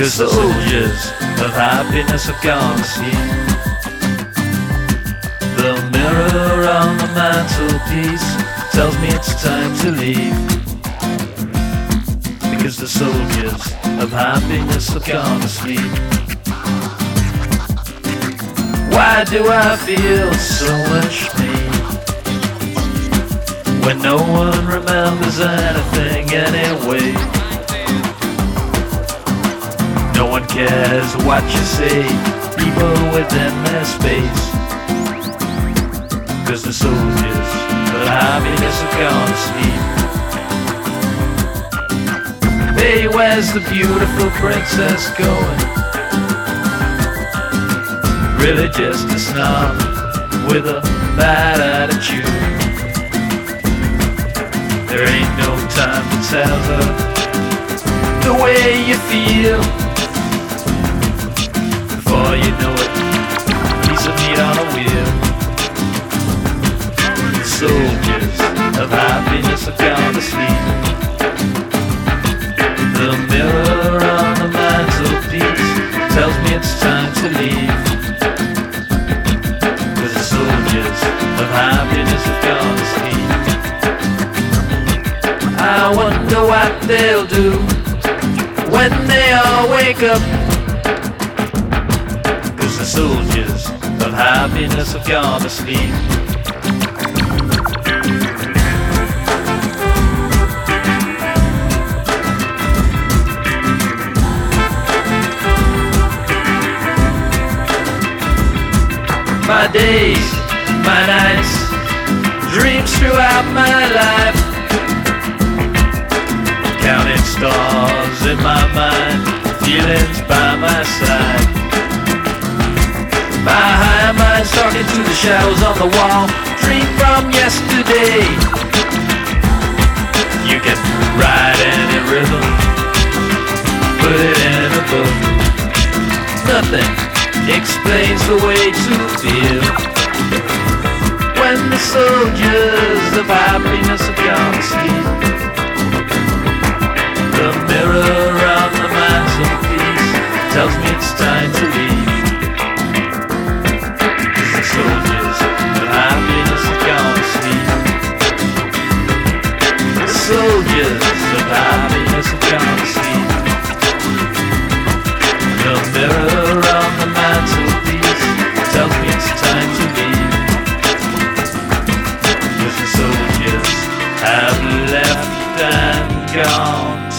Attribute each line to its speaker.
Speaker 1: Cause the soldiers of happiness have gone to sleep. The mirror on the mantelpiece tells me it's time to leave. Because the soldiers of happiness have gone to sleep. Why do I feel so much pain? When no one remembers anything anyway. Cares what you say, people within their space. Cause the soldiers of happiness have gone to sleep. Hey, where's the beautiful princess going? Really just a snob with a bad attitude. There ain't no time to tell her the way you feel. It's time to leave. Cause the soldiers of happiness have gone to sleep. I wonder what they'll do when they all wake up. Cause the soldiers of happiness have gone to sleep. My days, my nights, dreams throughout my life. Counting stars in my mind, feelings by my side. My high mind's talking to the shadows on the wall. Dream from yesterday. You can write any rhythm, put it in a book. Nothing explains the way to feel to. The soldiers, but happiness gone to sleep. Soldiers, happiness gone to sleep. The mirror on the mantelpiece tells me it's time to the soldiers have left and gone.